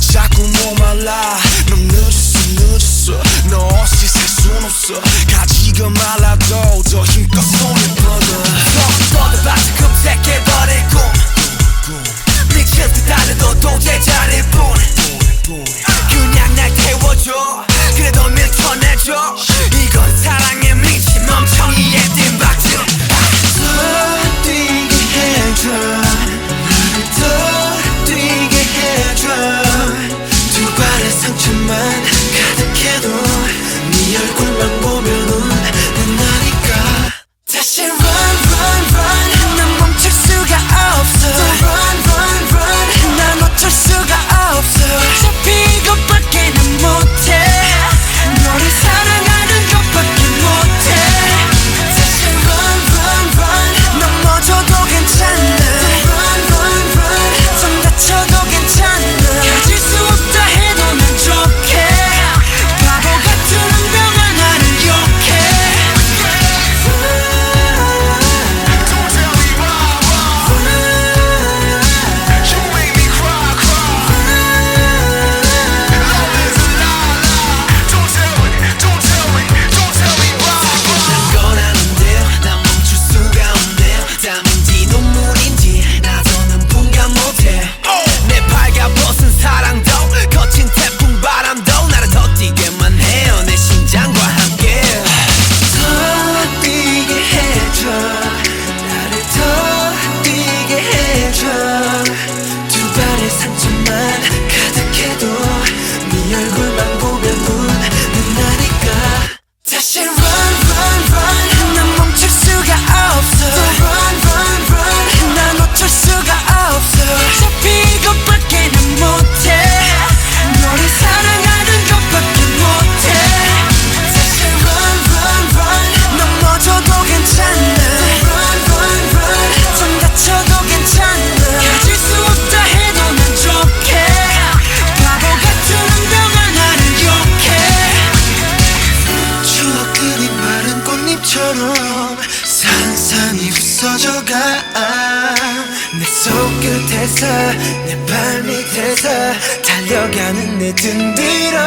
Já comi 속끝에서 내 발밑에서 달려가는 내 등뒤로